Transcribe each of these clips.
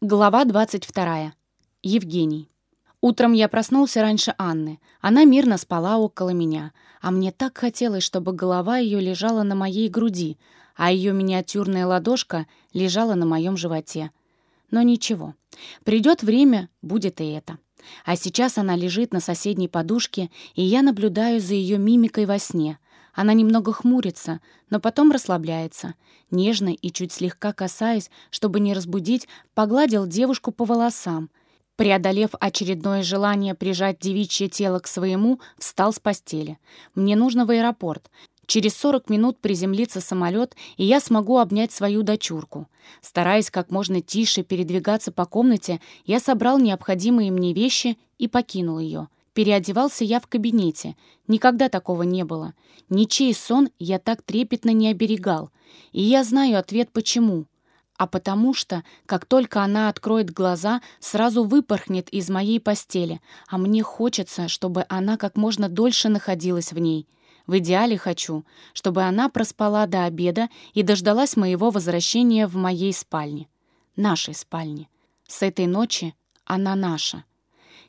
Глава 22. Евгений. Утром я проснулся раньше Анны. Она мирно спала около меня, а мне так хотелось, чтобы голова ее лежала на моей груди, а ее миниатюрная ладошка лежала на моем животе. Но ничего. Придет время, будет и это. А сейчас она лежит на соседней подушке, и я наблюдаю за ее мимикой во сне — она немного хмурится, но потом расслабляется. Нежно и чуть слегка касаясь, чтобы не разбудить, погладил девушку по волосам. Преодолев очередное желание прижать девичье тело к своему, встал с постели. «Мне нужно в аэропорт. Через 40 минут приземлится самолет, и я смогу обнять свою дочурку. Стараясь как можно тише передвигаться по комнате, я собрал необходимые мне вещи и покинул ее. Переодевался я в кабинете. Никогда такого не было. Ничей сон я так трепетно не оберегал. И я знаю ответ почему. А потому что, как только она откроет глаза, сразу выпорхнет из моей постели, а мне хочется, чтобы она как можно дольше находилась в ней. В идеале хочу, чтобы она проспала до обеда и дождалась моего возвращения в моей спальне. Нашей спальне. С этой ночи она наша.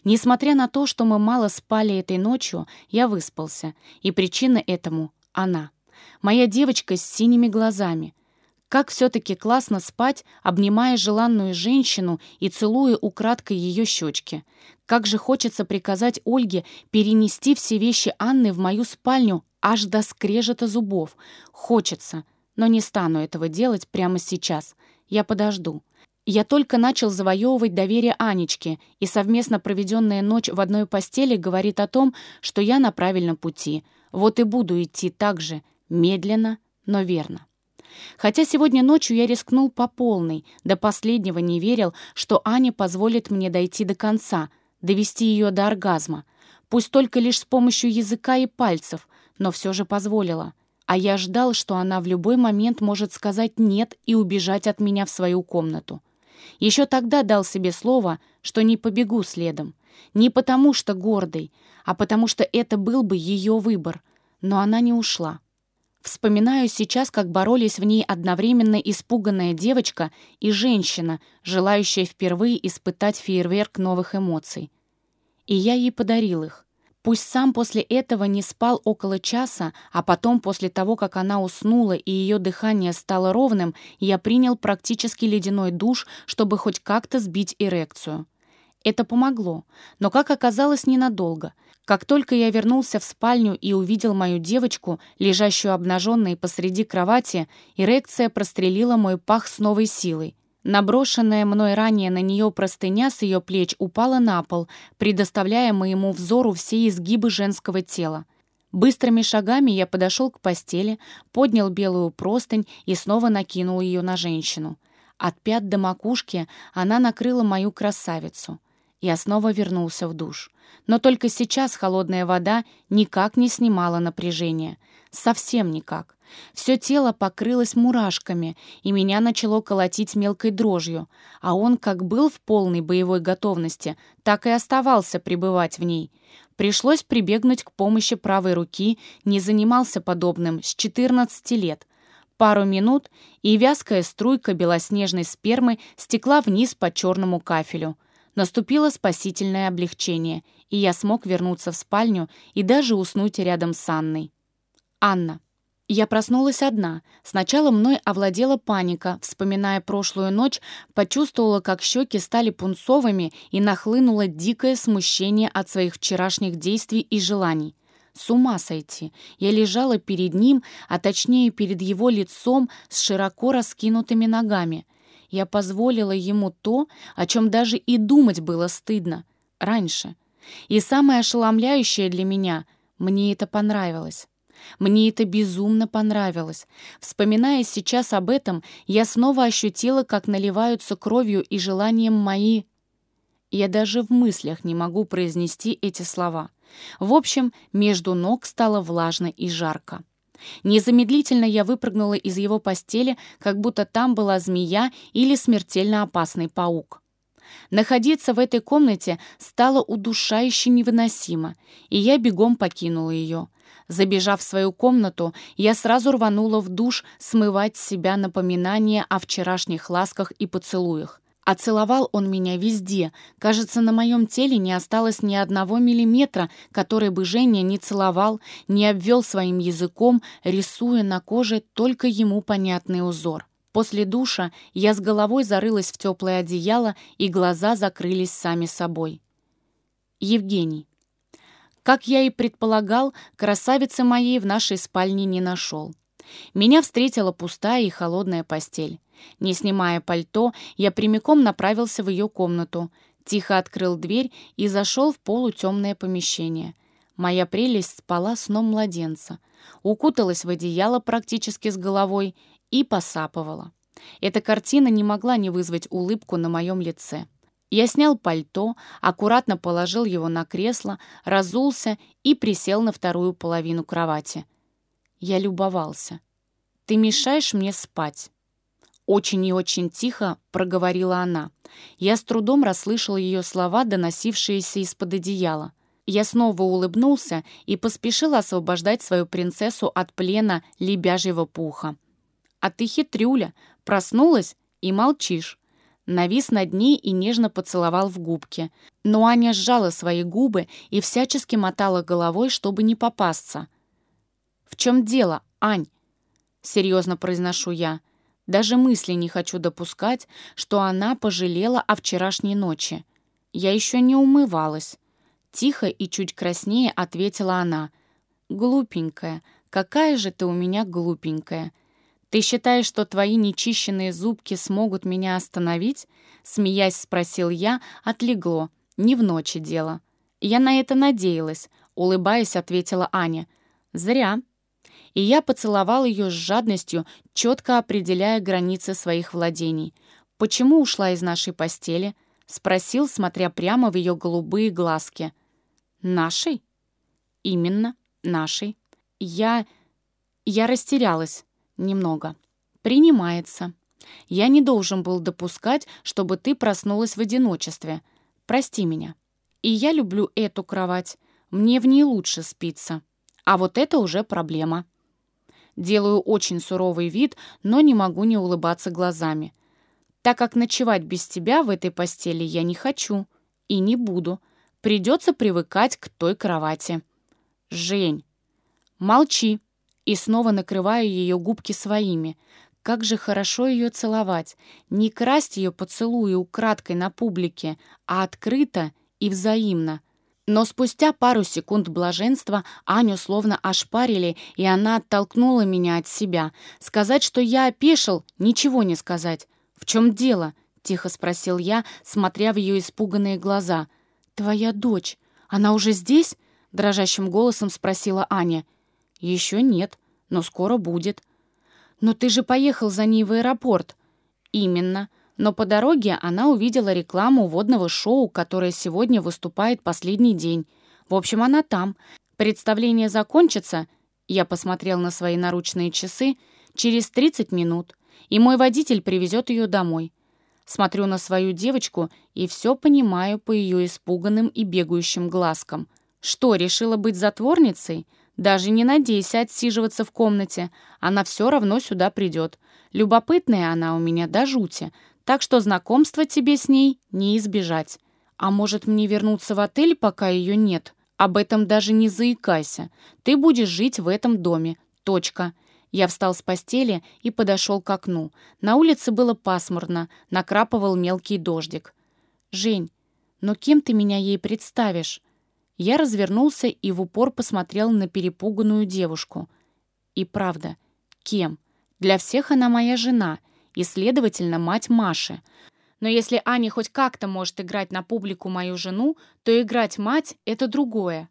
Несмотря на то, что мы мало спали этой ночью, я выспался, и причина этому — она. Моя девочка с синими глазами. Как все-таки классно спать, обнимая желанную женщину и целуя украдкой ее щечки. Как же хочется приказать Ольге перенести все вещи Анны в мою спальню аж до скрежета зубов. Хочется, но не стану этого делать прямо сейчас. Я подожду. Я только начал завоевывать доверие Анечки, и совместно проведенная ночь в одной постели говорит о том, что я на правильном пути. Вот и буду идти так же, медленно, но верно. Хотя сегодня ночью я рискнул по полной, до последнего не верил, что Аня позволит мне дойти до конца, довести ее до оргазма. Пусть только лишь с помощью языка и пальцев, но все же позволила. А я ждал, что она в любой момент может сказать «нет» и убежать от меня в свою комнату. Еще тогда дал себе слово, что не побегу следом. Не потому что гордый, а потому что это был бы ее выбор. Но она не ушла. Вспоминаю сейчас, как боролись в ней одновременно испуганная девочка и женщина, желающая впервые испытать фейерверк новых эмоций. И я ей подарил их. Пусть сам после этого не спал около часа, а потом, после того, как она уснула и ее дыхание стало ровным, я принял практически ледяной душ, чтобы хоть как-то сбить эрекцию. Это помогло, но, как оказалось, ненадолго. Как только я вернулся в спальню и увидел мою девочку, лежащую обнаженной посреди кровати, эрекция прострелила мой пах с новой силой. Наброшенная мной ранее на нее простыня с ее плеч упала на пол, предоставляя моему взору все изгибы женского тела. Быстрыми шагами я подошел к постели, поднял белую простынь и снова накинул ее на женщину. От пят до макушки она накрыла мою красавицу. Я снова вернулся в душ. Но только сейчас холодная вода никак не снимала напряжение. Совсем никак. Все тело покрылось мурашками, и меня начало колотить мелкой дрожью, а он как был в полной боевой готовности, так и оставался пребывать в ней. Пришлось прибегнуть к помощи правой руки, не занимался подобным с 14 лет. Пару минут, и вязкая струйка белоснежной спермы стекла вниз по черному кафелю. Наступило спасительное облегчение, и я смог вернуться в спальню и даже уснуть рядом с Анной. Анна. Я проснулась одна. Сначала мной овладела паника. Вспоминая прошлую ночь, почувствовала, как щеки стали пунцовыми и нахлынуло дикое смущение от своих вчерашних действий и желаний. С ума сойти. Я лежала перед ним, а точнее перед его лицом с широко раскинутыми ногами. Я позволила ему то, о чем даже и думать было стыдно. Раньше. И самое ошеломляющее для меня — мне это понравилось. Мне это безумно понравилось. Вспоминая сейчас об этом, я снова ощутила, как наливаются кровью и желанием мои... Я даже в мыслях не могу произнести эти слова. В общем, между ног стало влажно и жарко. Незамедлительно я выпрыгнула из его постели, как будто там была змея или смертельно опасный паук. Находиться в этой комнате стало удушающе невыносимо, и я бегом покинула ее. Забежав в свою комнату, я сразу рванула в душ смывать с себя напоминания о вчерашних ласках и поцелуях. А целовал он меня везде. Кажется, на моем теле не осталось ни одного миллиметра, который бы Женя не целовал, не обвел своим языком, рисуя на коже только ему понятный узор. После душа я с головой зарылась в теплое одеяло, и глаза закрылись сами собой. Евгений. Как я и предполагал, красавицы моей в нашей спальне не нашел. Меня встретила пустая и холодная постель. Не снимая пальто, я прямиком направился в ее комнату, тихо открыл дверь и зашел в полутемное помещение. Моя прелесть спала сном младенца, укуталась в одеяло практически с головой и посапывала. Эта картина не могла не вызвать улыбку на моем лице. Я снял пальто, аккуратно положил его на кресло, разулся и присел на вторую половину кровати. Я любовался. «Ты мешаешь мне спать». Очень и очень тихо проговорила она. Я с трудом расслышал ее слова, доносившиеся из-под одеяла. Я снова улыбнулся и поспешил освобождать свою принцессу от плена лебяжьего пуха. «А ты хитрюля, проснулась и молчишь». Навис над ней и нежно поцеловал в губки. Но Аня сжала свои губы и всячески мотала головой, чтобы не попасться. «В чем дело, Ань?» — серьезно произношу я. Даже мысли не хочу допускать, что она пожалела о вчерашней ночи. Я еще не умывалась. Тихо и чуть краснее ответила она. «Глупенькая, какая же ты у меня глупенькая. Ты считаешь, что твои нечищенные зубки смогут меня остановить?» Смеясь, спросил я, отлегло. Не в ночи дело. Я на это надеялась, улыбаясь, ответила Аня. «Зря и я поцеловал ее с жадностью, четко определяя границы своих владений. «Почему ушла из нашей постели?» — спросил, смотря прямо в ее голубые глазки. «Нашей?» «Именно, нашей. Я... я растерялась. Немного. Принимается. Я не должен был допускать, чтобы ты проснулась в одиночестве. Прости меня. И я люблю эту кровать. Мне в ней лучше спится. А вот это уже проблема». Делаю очень суровый вид, но не могу не улыбаться глазами. Так как ночевать без тебя в этой постели я не хочу и не буду. Придется привыкать к той кровати. Жень. Молчи. И снова накрываю ее губки своими. Как же хорошо ее целовать. Не красть ее поцелуи украдкой на публике, а открыто и взаимно. Но спустя пару секунд блаженства Аню словно ошпарили, и она оттолкнула меня от себя. Сказать, что я опешил, ничего не сказать. «В чем дело?» — тихо спросил я, смотря в ее испуганные глаза. «Твоя дочь. Она уже здесь?» — дрожащим голосом спросила Аня. «Еще нет, но скоро будет». «Но ты же поехал за ней в аэропорт». «Именно но по дороге она увидела рекламу водного шоу, которое сегодня выступает последний день. В общем, она там. Представление закончится, я посмотрел на свои наручные часы, через 30 минут, и мой водитель привезет ее домой. Смотрю на свою девочку и все понимаю по ее испуганным и бегающим глазкам. Что, решила быть затворницей? Даже не надейся отсиживаться в комнате. Она все равно сюда придет. Любопытная она у меня до жути — так что знакомства тебе с ней не избежать. А может мне вернуться в отель, пока ее нет? Об этом даже не заикайся. Ты будешь жить в этом доме. Точка. Я встал с постели и подошел к окну. На улице было пасмурно, накрапывал мелкий дождик. «Жень, но кем ты меня ей представишь?» Я развернулся и в упор посмотрел на перепуганную девушку. И правда, кем? Для всех она моя жена — и, следовательно, мать Маши. Но если Аня хоть как-то может играть на публику мою жену, то играть мать — это другое.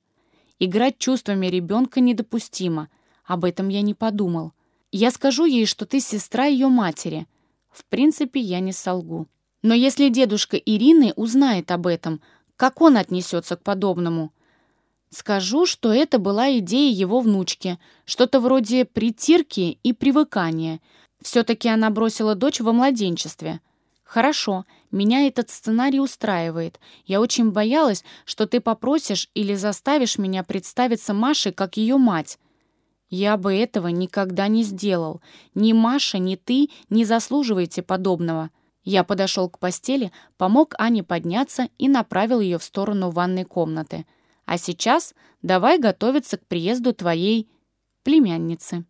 Играть чувствами ребенка недопустимо. Об этом я не подумал. Я скажу ей, что ты сестра ее матери. В принципе, я не солгу. Но если дедушка Ирины узнает об этом, как он отнесется к подобному? Скажу, что это была идея его внучки, что-то вроде притирки и привыкания — все-таки она бросила дочь во младенчестве. Хорошо, меня этот сценарий устраивает. Я очень боялась, что ты попросишь или заставишь меня представиться Маше как ее мать. Я бы этого никогда не сделал. Ни Маша, ни ты не заслуживаете подобного. Я подошел к постели, помог Ане подняться и направил ее в сторону ванной комнаты. А сейчас давай готовиться к приезду твоей племянницы.